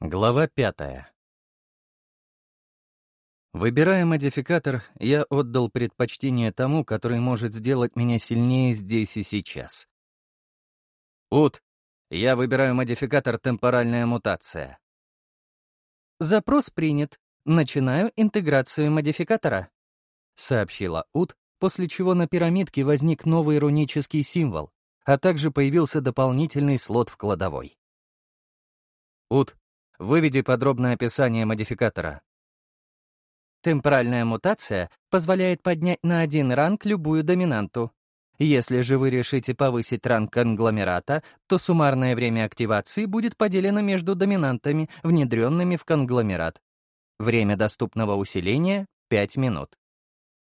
Глава пятая. Выбирая модификатор, я отдал предпочтение тому, который может сделать меня сильнее здесь и сейчас. Ут, я выбираю модификатор «Темпоральная мутация». «Запрос принят. Начинаю интеграцию модификатора», — сообщила Ут, после чего на пирамидке возник новый рунический символ, а также появился дополнительный слот в кладовой. Ут, Выведи подробное описание модификатора. Темпоральная мутация позволяет поднять на один ранг любую доминанту. Если же вы решите повысить ранг конгломерата, то суммарное время активации будет поделено между доминантами, внедренными в конгломерат. Время доступного усиления — 5 минут.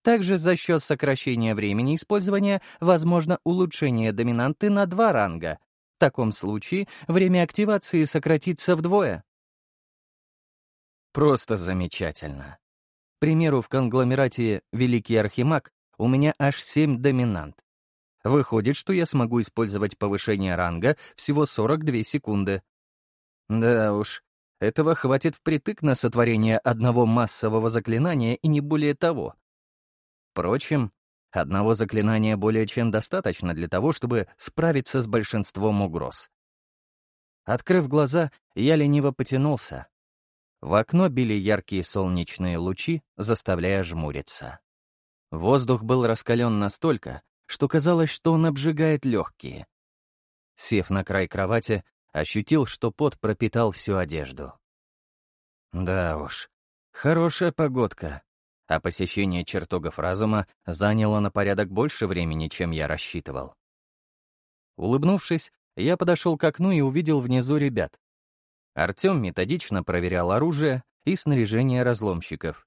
Также за счет сокращения времени использования возможно улучшение доминанты на два ранга. В таком случае время активации сократится вдвое. Просто замечательно. К примеру, в конгломерате «Великий Архимаг» у меня аж семь доминант. Выходит, что я смогу использовать повышение ранга всего 42 секунды. Да уж, этого хватит впритык на сотворение одного массового заклинания и не более того. Впрочем, одного заклинания более чем достаточно для того, чтобы справиться с большинством угроз. Открыв глаза, я лениво потянулся, в окно били яркие солнечные лучи, заставляя жмуриться. Воздух был раскален настолько, что казалось, что он обжигает легкие. Сев на край кровати, ощутил, что пот пропитал всю одежду. Да уж, хорошая погодка, а посещение чертогов разума заняло на порядок больше времени, чем я рассчитывал. Улыбнувшись, я подошел к окну и увидел внизу ребят, Артем методично проверял оружие и снаряжение разломщиков.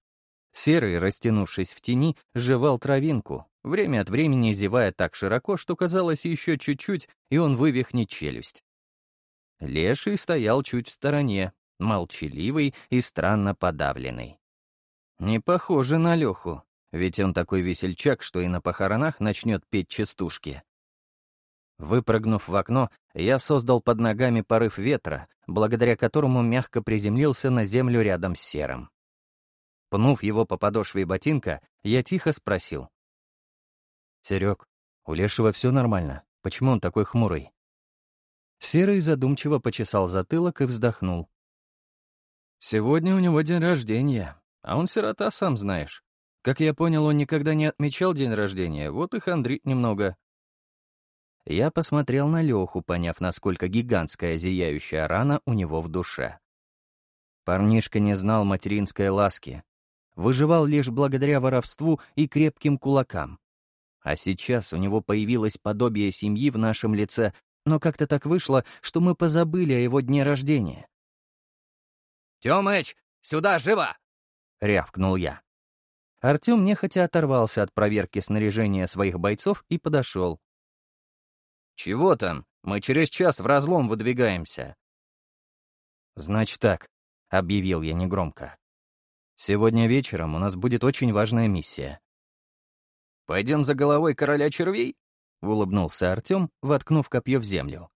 Серый, растянувшись в тени, жевал травинку, время от времени зевая так широко, что казалось еще чуть-чуть, и он вывихнет челюсть. Леший стоял чуть в стороне, молчаливый и странно подавленный. Не похоже на Леху, ведь он такой весельчак, что и на похоронах начнет петь частушки. Выпрыгнув в окно, я создал под ногами порыв ветра, благодаря которому мягко приземлился на землю рядом с серым. Пнув его по подошве ботинка, я тихо спросил. «Серег, у Лешего все нормально. Почему он такой хмурый?» Серый задумчиво почесал затылок и вздохнул. «Сегодня у него день рождения, а он сирота, сам знаешь. Как я понял, он никогда не отмечал день рождения, вот и хандрит немного. Я посмотрел на Леху, поняв, насколько гигантская зияющая рана у него в душе. Парнишка не знал материнской ласки. Выживал лишь благодаря воровству и крепким кулакам. А сейчас у него появилось подобие семьи в нашем лице, но как-то так вышло, что мы позабыли о его дне рождения. «Тёмыч, сюда, живо!» — рявкнул я. Артем нехотя оторвался от проверки снаряжения своих бойцов и подошел. «Чего там? Мы через час в разлом выдвигаемся». «Значит так», — объявил я негромко. «Сегодня вечером у нас будет очень важная миссия». «Пойдем за головой короля червей?» — улыбнулся Артем, воткнув копье в землю.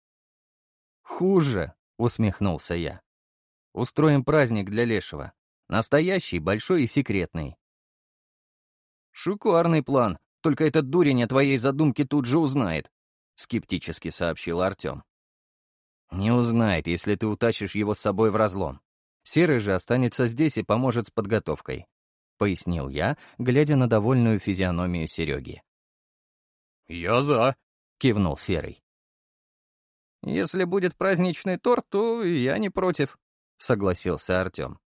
«Хуже», — усмехнулся я. «Устроим праздник для Лешего. Настоящий, большой и секретный». «Шикарный план, только этот дурень о твоей задумке тут же узнает», — скептически сообщил Артем. «Не узнает, если ты утащишь его с собой в разлом. Серый же останется здесь и поможет с подготовкой», — пояснил я, глядя на довольную физиономию Сереги. «Я за», — кивнул Серый. «Если будет праздничный торт, то я не против», — согласился Артем.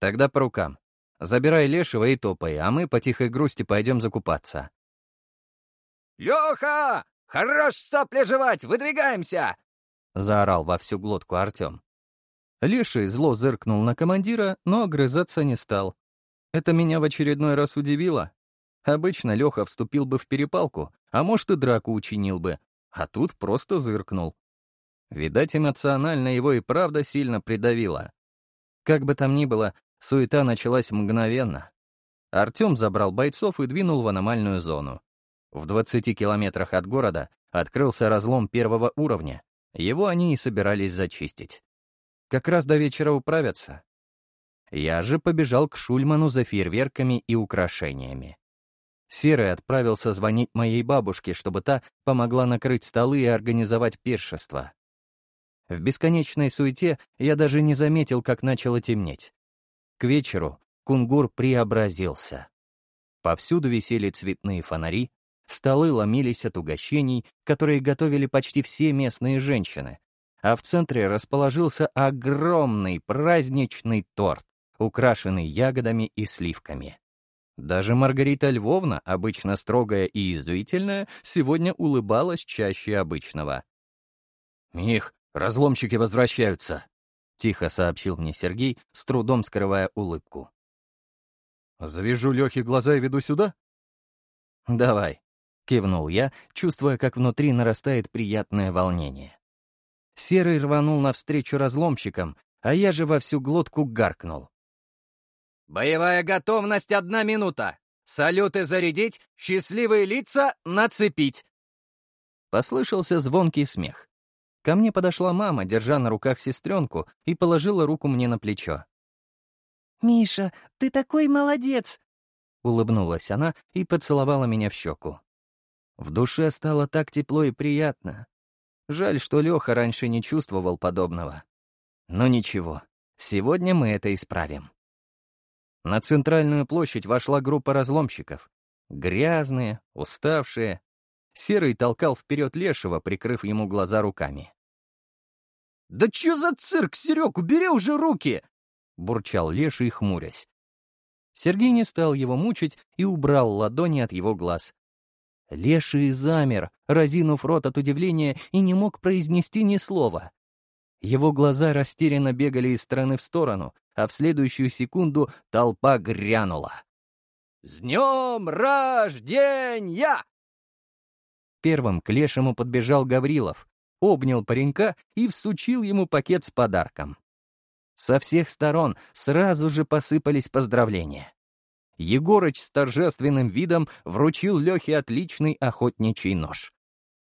«Тогда по рукам. Забирай Лешего и топай, а мы по тихой грусти пойдем закупаться». «Леха! «Хорош сопли жевать! Выдвигаемся!» — заорал во всю глотку Артем. Леший зло зыркнул на командира, но огрызаться не стал. Это меня в очередной раз удивило. Обычно Леха вступил бы в перепалку, а может и драку учинил бы, а тут просто зыркнул. Видать, эмоционально его и правда сильно придавило. Как бы там ни было, суета началась мгновенно. Артем забрал бойцов и двинул в аномальную зону. В 20 километрах от города открылся разлом первого уровня. Его они и собирались зачистить. Как раз до вечера управятся. Я же побежал к Шульману за фейерверками и украшениями. Серый отправился звонить моей бабушке, чтобы та помогла накрыть столы и организовать пиршество. В бесконечной суете я даже не заметил, как начало темнеть. К вечеру кунгур преобразился. Повсюду висели цветные фонари, столы ломились от угощений, которые готовили почти все местные женщины, а в центре расположился огромный праздничный торт, украшенный ягодами и сливками. Даже Маргарита Львовна, обычно строгая и извительная, сегодня улыбалась чаще обычного. «Мих, разломщики возвращаются», — тихо сообщил мне Сергей, с трудом скрывая улыбку. «Завяжу Лехе глаза и веду сюда?» «Давай», — кивнул я, чувствуя, как внутри нарастает приятное волнение. Серый рванул навстречу разломщикам, а я же во всю глотку гаркнул. «Боевая готовность — одна минута! Салюты зарядить, счастливые лица нацепить!» Послышался звонкий смех. Ко мне подошла мама, держа на руках сестренку, и положила руку мне на плечо. «Миша, ты такой молодец!» Улыбнулась она и поцеловала меня в щеку. В душе стало так тепло и приятно. Жаль, что Леха раньше не чувствовал подобного. Но ничего, сегодня мы это исправим. На центральную площадь вошла группа разломщиков. Грязные, уставшие. Серый толкал вперед Лешего, прикрыв ему глаза руками. «Да чё за цирк, Серег, убери уже руки!» — бурчал Леший, хмурясь. Сергей не стал его мучить и убрал ладони от его глаз. Леший замер, разинув рот от удивления, и не мог произнести ни слова. Его глаза растерянно бегали из стороны в сторону, а в следующую секунду толпа грянула. «С днем рождения!» Первым к Лешему подбежал Гаврилов, обнял паренька и всучил ему пакет с подарком. Со всех сторон сразу же посыпались поздравления. Егорыч с торжественным видом вручил Лехе отличный охотничий нож.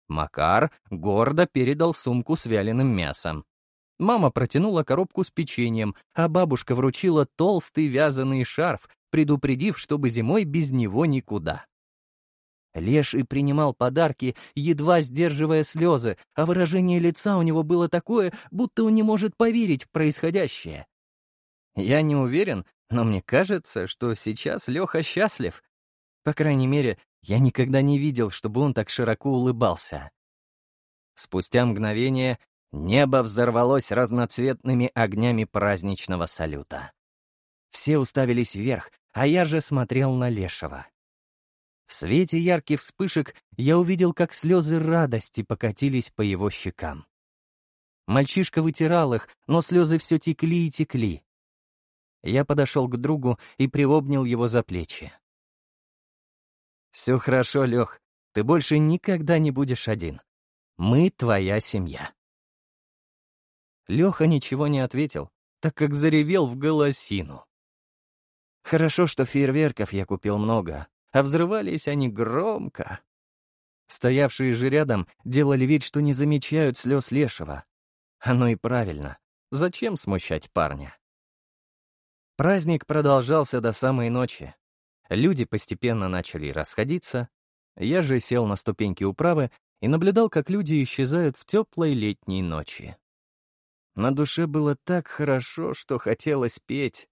Макар гордо передал сумку с вяленым мясом. Мама протянула коробку с печеньем, а бабушка вручила толстый вязаный шарф, предупредив, чтобы зимой без него никуда. Леший принимал подарки, едва сдерживая слезы, а выражение лица у него было такое, будто он не может поверить в происходящее. Я не уверен, но мне кажется, что сейчас Леха счастлив. По крайней мере, я никогда не видел, чтобы он так широко улыбался. Спустя мгновение небо взорвалось разноцветными огнями праздничного салюта. Все уставились вверх, а я же смотрел на Лешего. В свете ярких вспышек я увидел, как слезы радости покатились по его щекам. Мальчишка вытирал их, но слезы все текли и текли. Я подошел к другу и приобнял его за плечи. «Все хорошо, Лех. Ты больше никогда не будешь один. Мы твоя семья». Леха ничего не ответил, так как заревел в голосину. Хорошо, что фейерверков я купил много, а взрывались они громко. Стоявшие же рядом делали вид, что не замечают слез Лешего. Оно и правильно. Зачем смущать парня? Праздник продолжался до самой ночи. Люди постепенно начали расходиться. Я же сел на ступеньки управы и наблюдал, как люди исчезают в теплой летней ночи. На душе было так хорошо, что хотелось петь.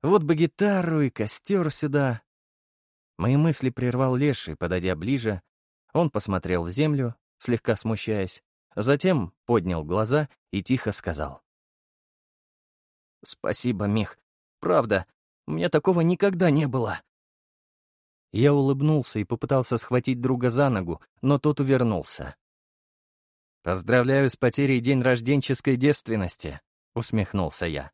Вот бы гитару и костер сюда. Мои мысли прервал Леший, подойдя ближе. Он посмотрел в землю, слегка смущаясь, затем поднял глаза и тихо сказал. «Спасибо, Мих. Правда, у меня такого никогда не было». Я улыбнулся и попытался схватить друга за ногу, но тот увернулся. «Поздравляю с потерей день рожденческой девственности», — усмехнулся я.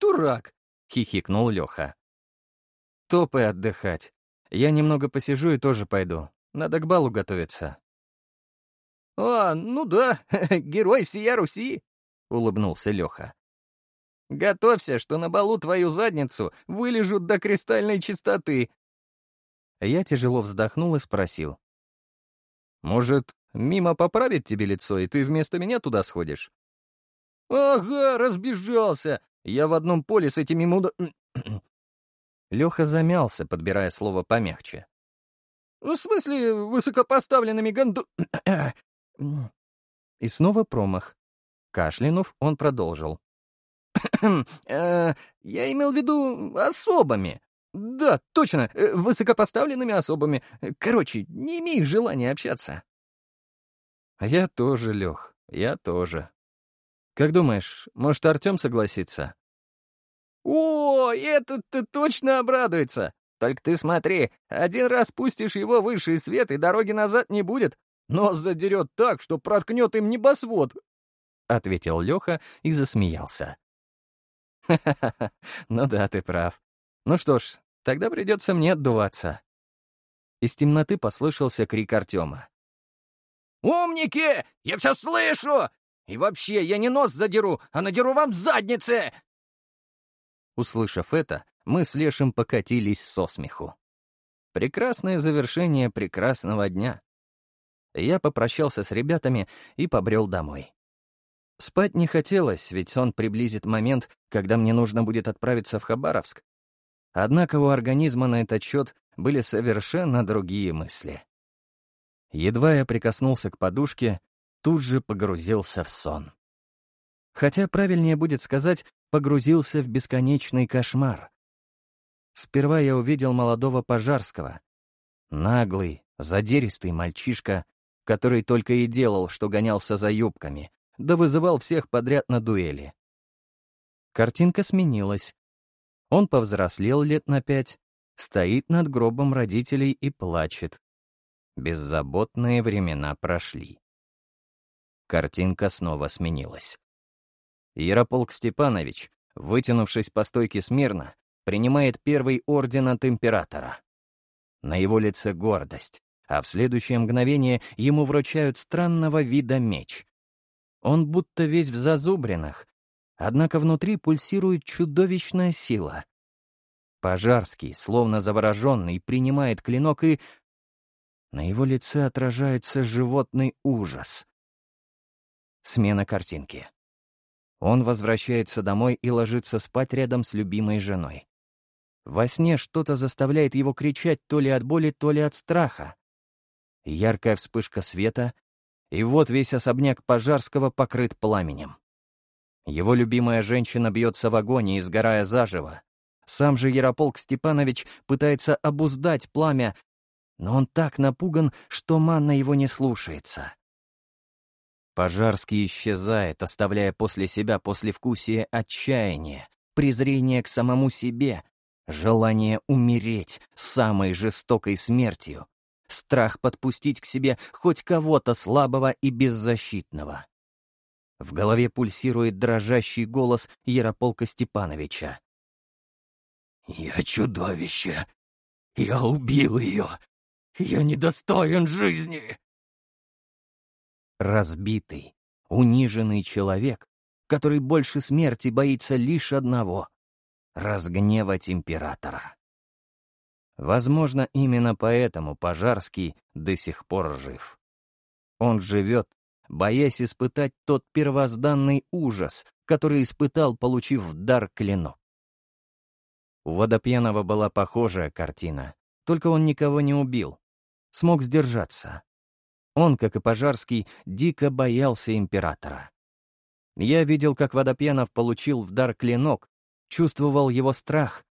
«Дурак!» — хихикнул Леха. «Топай отдыхать. Я немного посижу и тоже пойду. Надо к балу готовиться». «А, ну да, герой всея Руси!» — улыбнулся Леха. Готовься, что на балу твою задницу вылежут до кристальной чистоты. Я тяжело вздохнул и спросил. «Может, мимо поправить тебе лицо, и ты вместо меня туда сходишь?» «Ага, разбежался! Я в одном поле с этими муда...» Леха замялся, подбирая слово помягче. «В смысле, высокопоставленными гонду...» И снова промах. Кашлянув, он продолжил. Э, «Я имел в виду особами. Да, точно, э, высокопоставленными особами. Короче, не имею желания общаться». «Я тоже, Лех, я тоже. Как думаешь, может, Артем согласится?» «О, этот-то точно обрадуется! Только ты смотри, один раз пустишь его в высший свет, и дороги назад не будет. Нос задерет так, что проткнет им небосвод!» — ответил Леха и засмеялся. «Ха-ха-ха, ну да, ты прав. Ну что ж, тогда придется мне отдуваться». Из темноты послышался крик Артема. «Умники! Я все слышу! И вообще, я не нос задеру, а надеру вам задницы!» Услышав это, мы с Лешим покатились со смеху. Прекрасное завершение прекрасного дня. Я попрощался с ребятами и побрел домой. Спать не хотелось, ведь сон приблизит момент, когда мне нужно будет отправиться в Хабаровск. Однако у организма на этот счет были совершенно другие мысли. Едва я прикоснулся к подушке, тут же погрузился в сон. Хотя правильнее будет сказать, погрузился в бесконечный кошмар. Сперва я увидел молодого Пожарского. Наглый, задиристый мальчишка, который только и делал, что гонялся за юбками, да вызывал всех подряд на дуэли. Картинка сменилась. Он повзрослел лет на пять, стоит над гробом родителей и плачет. Беззаботные времена прошли. Картинка снова сменилась. Ярополк Степанович, вытянувшись по стойке смирно, принимает первый орден от императора. На его лице гордость, а в следующее мгновение ему вручают странного вида меч. Он будто весь в зазубринах, однако внутри пульсирует чудовищная сила. Пожарский, словно завороженный, принимает клинок и... На его лице отражается животный ужас. Смена картинки. Он возвращается домой и ложится спать рядом с любимой женой. Во сне что-то заставляет его кричать то ли от боли, то ли от страха. Яркая вспышка света, и вот весь особняк Пожарского покрыт пламенем. Его любимая женщина бьется в агонии, сгорая заживо. Сам же Ярополк Степанович пытается обуздать пламя, но он так напуган, что манна его не слушается. Пожарский исчезает, оставляя после себя послевкусие отчаяния, презрение к самому себе, желание умереть самой жестокой смертью, страх подпустить к себе хоть кого-то слабого и беззащитного. В голове пульсирует дрожащий голос Ярополка Степановича. «Я чудовище! Я убил ее! Я недостоин жизни!» разбитый, униженный человек, который больше смерти боится лишь одного — разгневать императора. Возможно, именно поэтому Пожарский до сих пор жив. Он живет, боясь испытать тот первозданный ужас, который испытал, получив в дар клинок. У Водопьянова была похожая картина, только он никого не убил, смог сдержаться. Он, как и Пожарский, дико боялся императора. Я видел, как Водопьянов получил в дар клинок, чувствовал его страх.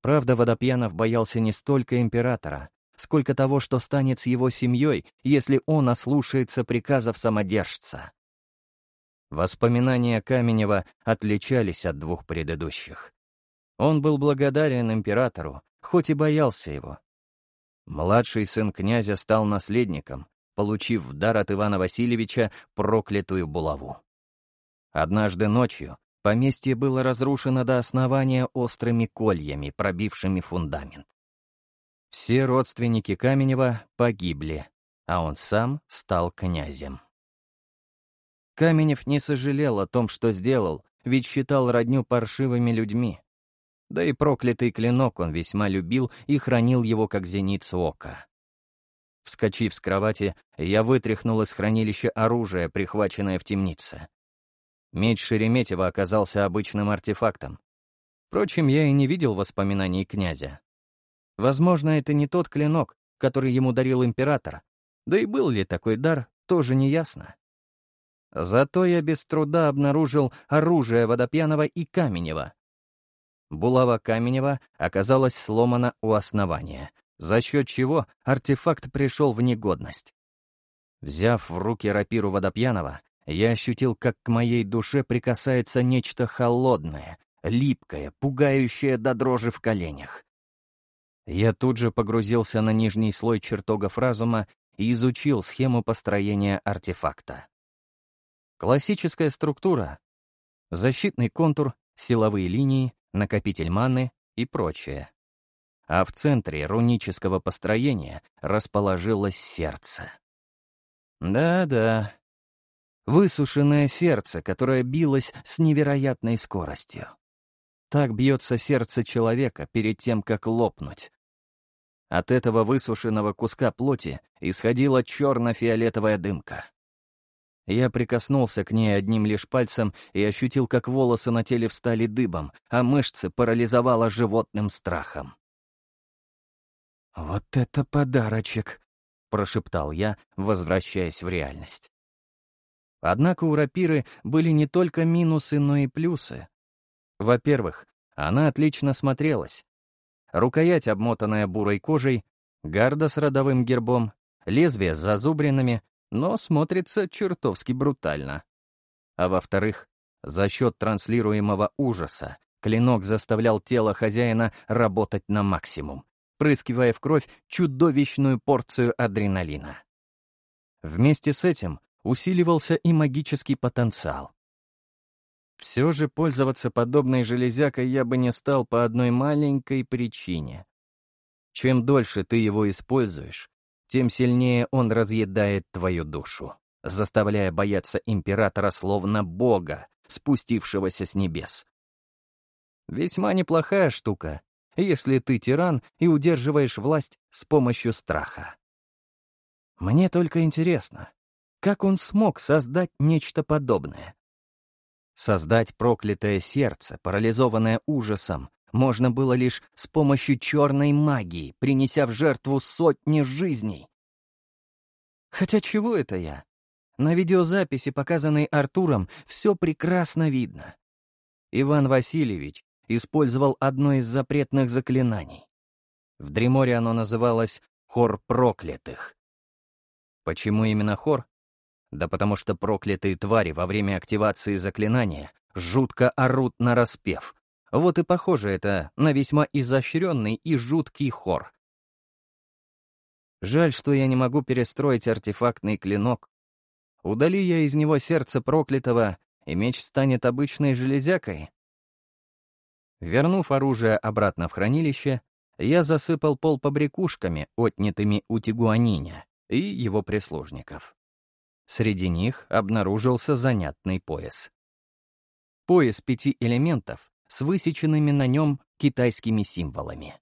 Правда, Водопьянов боялся не столько императора, сколько того, что станет с его семьей, если он ослушается приказов самодержца. Воспоминания Каменева отличались от двух предыдущих. Он был благодарен императору, хоть и боялся его. Младший сын князя стал наследником, получив в дар от Ивана Васильевича проклятую булаву. Однажды ночью поместье было разрушено до основания острыми кольями, пробившими фундамент. Все родственники Каменева погибли, а он сам стал князем. Каменев не сожалел о том, что сделал, ведь считал родню паршивыми людьми. Да и проклятый клинок он весьма любил и хранил его как зеницу ока. Вскочив с кровати, я вытряхнул из хранилища оружие, прихваченное в темнице. Меч Шереметьева оказался обычным артефактом. Впрочем, я и не видел воспоминаний князя. Возможно, это не тот клинок, который ему дарил император. Да и был ли такой дар, тоже неясно. Зато я без труда обнаружил оружие Водопьянова и Каменева. Булава Каменева оказалась сломана у основания, за счет чего артефакт пришел в негодность. Взяв в руки рапиру Водопьянова, я ощутил, как к моей душе прикасается нечто холодное, липкое, пугающее до дрожи в коленях. Я тут же погрузился на нижний слой чертогов разума и изучил схему построения артефакта. Классическая структура. Защитный контур, силовые линии, накопитель маны и прочее. А в центре рунического построения расположилось сердце. Да-да. Высушенное сердце, которое билось с невероятной скоростью. Так бьется сердце человека перед тем, как лопнуть. От этого высушенного куска плоти исходила черно-фиолетовая дымка. Я прикоснулся к ней одним лишь пальцем и ощутил, как волосы на теле встали дыбом, а мышцы парализовало животным страхом. «Вот это подарочек!» — прошептал я, возвращаясь в реальность. Однако у рапиры были не только минусы, но и плюсы. Во-первых, она отлично смотрелась. Рукоять, обмотанная бурой кожей, гарда с родовым гербом, лезвие с зазубринами, но смотрится чертовски брутально. А во-вторых, за счет транслируемого ужаса клинок заставлял тело хозяина работать на максимум, прыскивая в кровь чудовищную порцию адреналина. Вместе с этим усиливался и магический потенциал. Все же пользоваться подобной железякой я бы не стал по одной маленькой причине. Чем дольше ты его используешь, тем сильнее он разъедает твою душу, заставляя бояться императора словно бога, спустившегося с небес. Весьма неплохая штука, если ты тиран и удерживаешь власть с помощью страха. Мне только интересно, как он смог создать нечто подобное? Создать проклятое сердце, парализованное ужасом, можно было лишь с помощью черной магии, принеся в жертву сотни жизней. Хотя чего это я? На видеозаписи, показанной Артуром, все прекрасно видно. Иван Васильевич использовал одно из запретных заклинаний. В Дреморе оно называлось «Хор проклятых». Почему именно хор? Да потому что проклятые твари во время активации заклинания жутко орут на распев, вот и похоже это на весьма изощренный и жуткий хор. Жаль, что я не могу перестроить артефактный клинок. Удали я из него сердце проклятого, и меч станет обычной железякой. Вернув оружие обратно в хранилище, я засыпал пол побрякушками, отнятыми у Тигуаниня и его прислужников. Среди них обнаружился занятный пояс. Пояс пяти элементов с высеченными на нем китайскими символами.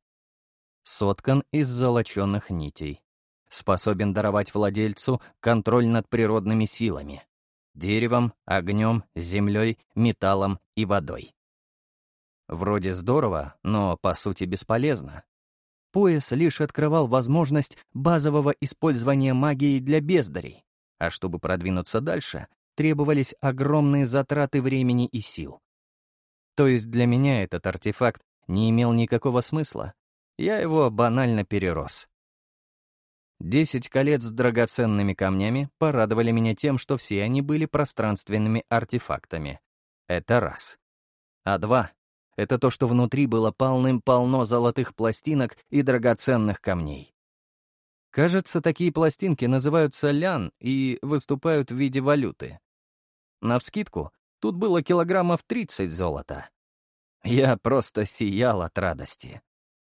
Соткан из золоченных нитей. Способен даровать владельцу контроль над природными силами — деревом, огнем, землей, металлом и водой. Вроде здорово, но по сути бесполезно. Пояс лишь открывал возможность базового использования магии для бездарей, а чтобы продвинуться дальше, требовались огромные затраты времени и сил. То есть для меня этот артефакт не имел никакого смысла. Я его банально перерос. Десять колец с драгоценными камнями порадовали меня тем, что все они были пространственными артефактами. Это раз. А два — это то, что внутри было полным-полно золотых пластинок и драгоценных камней. Кажется, такие пластинки называются лян и выступают в виде валюты. Навскидку, Тут было килограммов 30 золота. Я просто сиял от радости.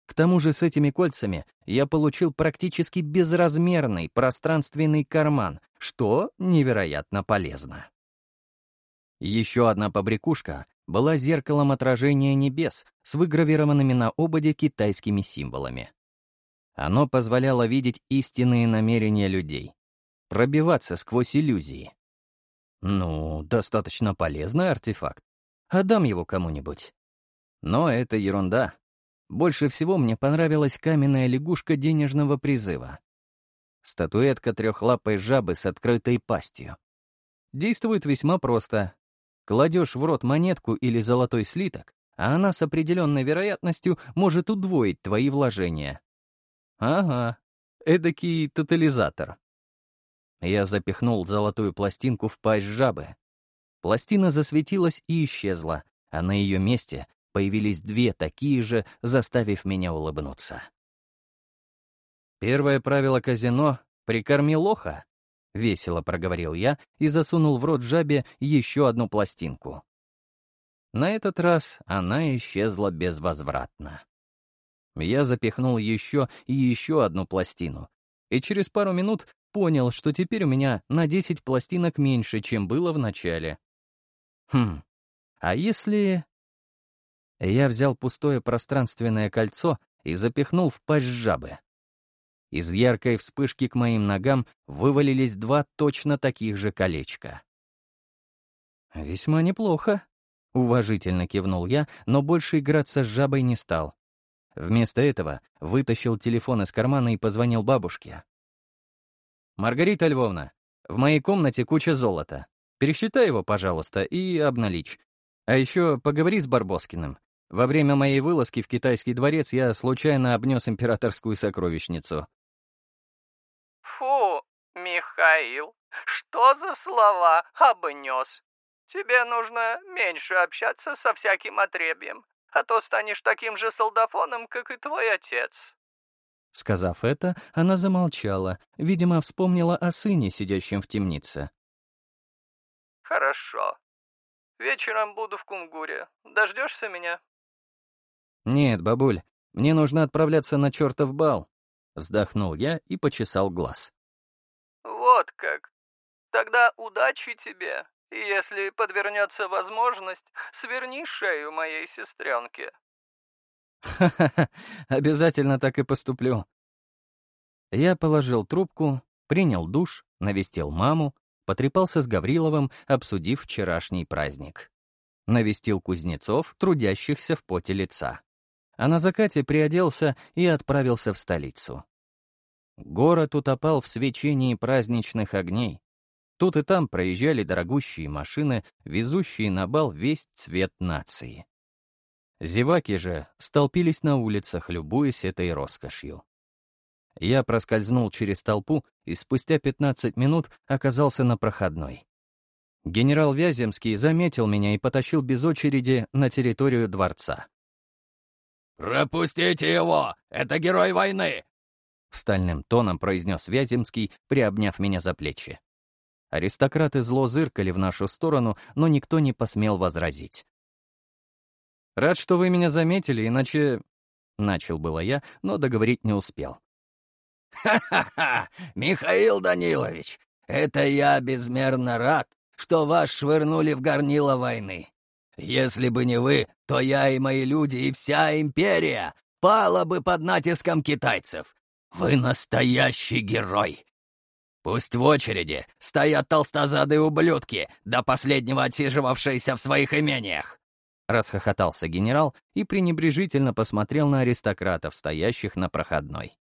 К тому же с этими кольцами я получил практически безразмерный пространственный карман, что невероятно полезно. Еще одна побрякушка была зеркалом отражения небес с выгравированными на ободе китайскими символами. Оно позволяло видеть истинные намерения людей, пробиваться сквозь иллюзии. Ну, достаточно полезный артефакт. Отдам его кому-нибудь. Но это ерунда. Больше всего мне понравилась каменная лягушка денежного призыва. Статуэтка трехлапой жабы с открытой пастью. Действует весьма просто. Кладешь в рот монетку или золотой слиток, а она с определенной вероятностью может удвоить твои вложения. Ага, эдакий тотализатор. Я запихнул золотую пластинку в пасть жабы. Пластина засветилась и исчезла, а на ее месте появились две такие же, заставив меня улыбнуться. Первое правило казино — прикорми лоха, — весело проговорил я и засунул в рот жабе еще одну пластинку. На этот раз она исчезла безвозвратно. Я запихнул еще и еще одну пластину, и через пару минут понял, что теперь у меня на 10 пластинок меньше, чем было в начале. Хм, а если... Я взял пустое пространственное кольцо и запихнул в пасть жабы. Из яркой вспышки к моим ногам вывалились два точно таких же колечка. «Весьма неплохо», — уважительно кивнул я, но больше играться с жабой не стал. Вместо этого вытащил телефон из кармана и позвонил бабушке. «Маргарита Львовна, в моей комнате куча золота. Пересчитай его, пожалуйста, и обналичь. А еще поговори с Барбоскиным. Во время моей вылазки в китайский дворец я случайно обнес императорскую сокровищницу». «Фу, Михаил, что за слова обнес? Тебе нужно меньше общаться со всяким отребьем а то станешь таким же солдафоном, как и твой отец». Сказав это, она замолчала, видимо, вспомнила о сыне, сидящем в темнице. «Хорошо. Вечером буду в Кунгуре. Дождешься меня?» «Нет, бабуль, мне нужно отправляться на чертов бал», — вздохнул я и почесал глаз. «Вот как. Тогда удачи тебе если подвернется возможность, сверни шею моей сестренке». «Ха-ха-ха, обязательно так и поступлю». Я положил трубку, принял душ, навестил маму, потрепался с Гавриловым, обсудив вчерашний праздник. Навестил кузнецов, трудящихся в поте лица. А на закате приоделся и отправился в столицу. Город утопал в свечении праздничных огней, Тут и там проезжали дорогущие машины, везущие на бал весь цвет нации. Зеваки же столпились на улицах, любуясь этой роскошью. Я проскользнул через толпу и спустя 15 минут оказался на проходной. Генерал Вяземский заметил меня и потащил без очереди на территорию дворца. «Пропустите его! Это герой войны!» Стальным тоном произнес Вяземский, приобняв меня за плечи. Аристократы зло зыркали в нашу сторону, но никто не посмел возразить. «Рад, что вы меня заметили, иначе...» Начал было я, но договорить не успел. «Ха-ха-ха! Михаил Данилович, это я безмерно рад, что вас швырнули в горнило войны. Если бы не вы, то я и мои люди, и вся империя пала бы под натиском китайцев. Вы настоящий герой. Пусть в очереди стоят толстозадые ублюдки, до последнего отсиживавшиеся в своих имениях!» Расхохотался генерал и пренебрежительно посмотрел на аристократов, стоящих на проходной.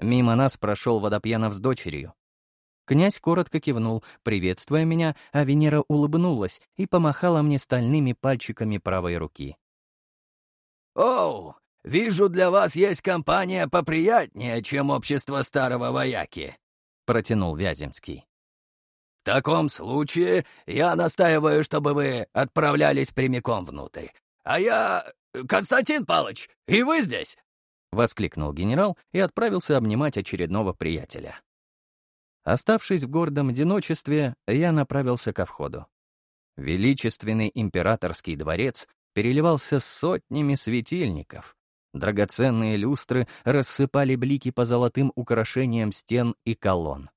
Мимо нас прошел Водопьянов с дочерью. Князь коротко кивнул, приветствуя меня, а Венера улыбнулась и помахала мне стальными пальчиками правой руки. «Оу, вижу, для вас есть компания поприятнее, чем общество старого вояки», — протянул Вяземский. «В таком случае я настаиваю, чтобы вы отправлялись прямиком внутрь. А я... Константин Палыч, и вы здесь?» — воскликнул генерал и отправился обнимать очередного приятеля. Оставшись в гордом одиночестве, я направился ко входу. Величественный императорский дворец переливался сотнями светильников, Драгоценные люстры рассыпали блики по золотым украшениям стен и колонн.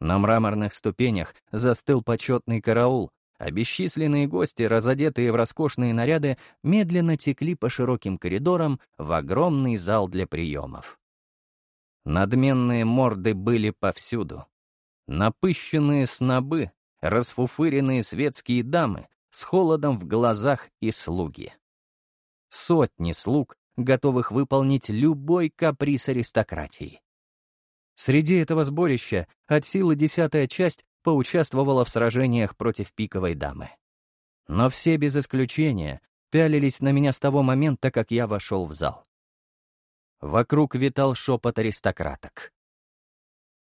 На мраморных ступенях застыл почетный караул, а бесчисленные гости, разодетые в роскошные наряды, медленно текли по широким коридорам в огромный зал для приемов. Надменные морды были повсюду. Напыщенные снобы, расфуфыренные светские дамы с холодом в глазах и слуги. Сотни слуг, готовых выполнить любой каприз аристократии. Среди этого сборища от силы десятая часть поучаствовала в сражениях против пиковой дамы. Но все без исключения пялились на меня с того момента, как я вошел в зал. Вокруг витал шепот аристократок.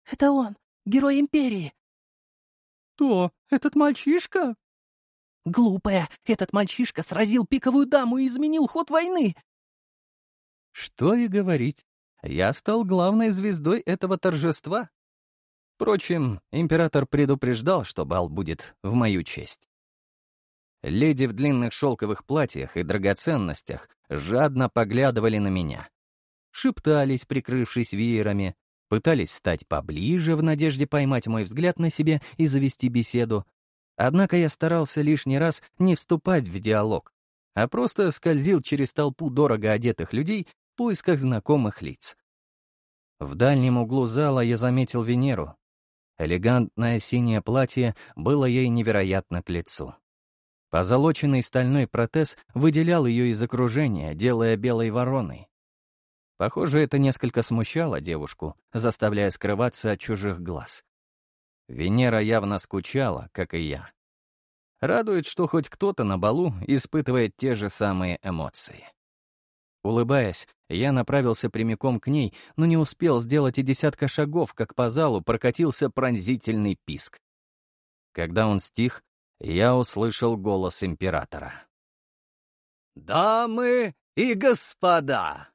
«Это он, герой Империи!» «Кто? Этот мальчишка?» «Глупая! Этот мальчишка сразил пиковую даму и изменил ход войны!» Что и говорить, я стал главной звездой этого торжества. Впрочем, император предупреждал, что бал будет в мою честь. Леди в длинных шелковых платьях и драгоценностях жадно поглядывали на меня. Шептались, прикрывшись веерами, пытались стать поближе в надежде поймать мой взгляд на себе и завести беседу. Однако я старался лишний раз не вступать в диалог, а просто скользил через толпу дорого одетых людей в поисках знакомых лиц. В дальнем углу зала я заметил Венеру. Элегантное синее платье было ей невероятно к лицу. Позолоченный стальной протез выделял ее из окружения, делая белой вороной. Похоже, это несколько смущало девушку, заставляя скрываться от чужих глаз. Венера явно скучала, как и я. Радует, что хоть кто-то на балу испытывает те же самые эмоции. Улыбаясь, я направился прямиком к ней, но не успел сделать и десятка шагов, как по залу прокатился пронзительный писк. Когда он стих, я услышал голос императора. «Дамы и господа,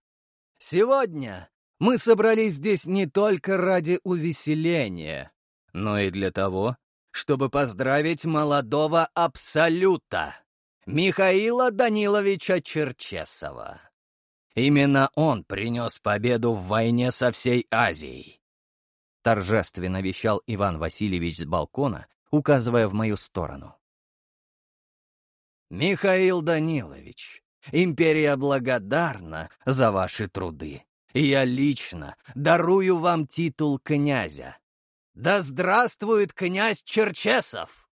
сегодня мы собрались здесь не только ради увеселения, но и для того, чтобы поздравить молодого Абсолюта, Михаила Даниловича Черчесова. Именно он принес победу в войне со всей Азией. Торжественно вещал Иван Васильевич с балкона, указывая в мою сторону. «Михаил Данилович, империя благодарна за ваши труды, я лично дарую вам титул князя. Да здравствует князь Черчесов!»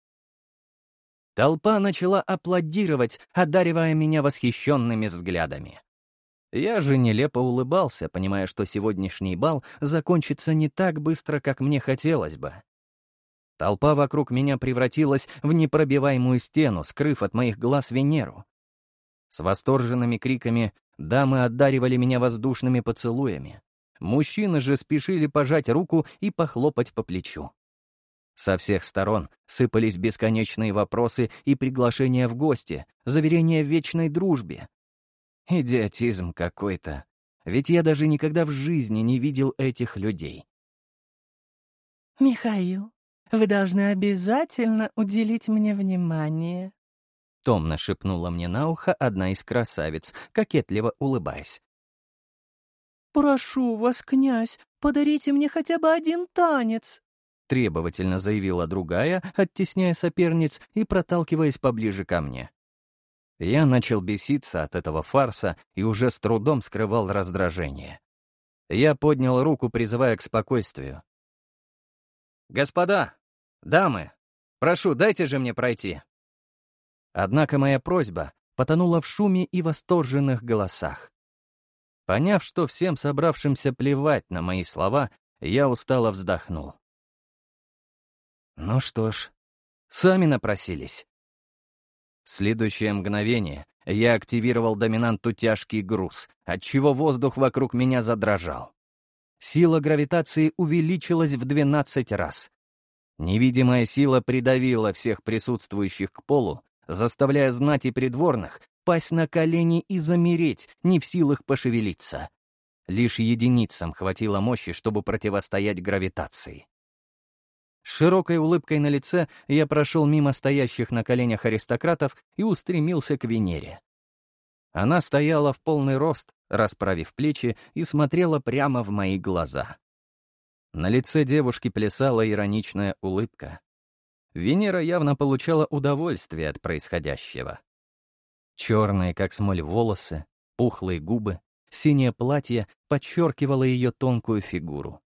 Толпа начала аплодировать, одаривая меня восхищенными взглядами. Я же нелепо улыбался, понимая, что сегодняшний бал закончится не так быстро, как мне хотелось бы. Толпа вокруг меня превратилась в непробиваемую стену, скрыв от моих глаз Венеру. С восторженными криками дамы одаривали меня воздушными поцелуями. Мужчины же спешили пожать руку и похлопать по плечу. Со всех сторон сыпались бесконечные вопросы и приглашения в гости, заверения в вечной дружбе. Идиотизм какой-то. Ведь я даже никогда в жизни не видел этих людей. «Михаил, вы должны обязательно уделить мне внимание», — томно шепнула мне на ухо одна из красавиц, кокетливо улыбаясь. «Прошу вас, князь, подарите мне хотя бы один танец», — требовательно заявила другая, оттесняя соперниц и проталкиваясь поближе ко мне. Я начал беситься от этого фарса и уже с трудом скрывал раздражение. Я поднял руку, призывая к спокойствию. «Господа, дамы, прошу, дайте же мне пройти». Однако моя просьба потонула в шуме и восторженных голосах. Поняв, что всем собравшимся плевать на мои слова, я устало вздохнул. Ну что ж, сами напросились. Следующее мгновение я активировал доминанту тяжкий груз, отчего воздух вокруг меня задрожал. Сила гравитации увеличилась в 12 раз. Невидимая сила придавила всех присутствующих к полу, заставляя знать и придворных пасть на колени и замереть, не в силах пошевелиться. Лишь единицам хватило мощи, чтобы противостоять гравитации. С широкой улыбкой на лице я прошел мимо стоящих на коленях аристократов и устремился к Венере. Она стояла в полный рост, расправив плечи, и смотрела прямо в мои глаза. На лице девушки плясала ироничная улыбка. Венера явно получала удовольствие от происходящего. Черные, как смоль, волосы, пухлые губы, синее платье подчеркивало ее тонкую фигуру.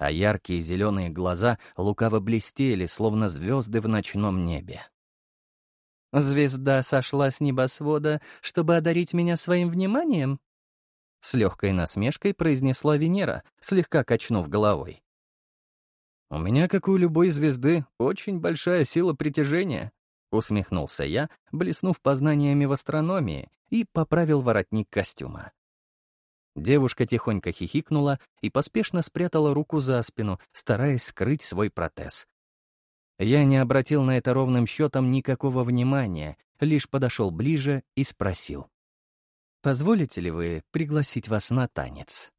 А яркие зеленые глаза лукаво блестели, словно звезды в ночном небе. «Звезда сошла с небосвода, чтобы одарить меня своим вниманием?» С легкой насмешкой произнесла Венера, слегка качнув головой. «У меня, как у любой звезды, очень большая сила притяжения», — усмехнулся я, блеснув познаниями в астрономии, и поправил воротник костюма. Девушка тихонько хихикнула и поспешно спрятала руку за спину, стараясь скрыть свой протез. Я не обратил на это ровным счетом никакого внимания, лишь подошел ближе и спросил. «Позволите ли вы пригласить вас на танец?»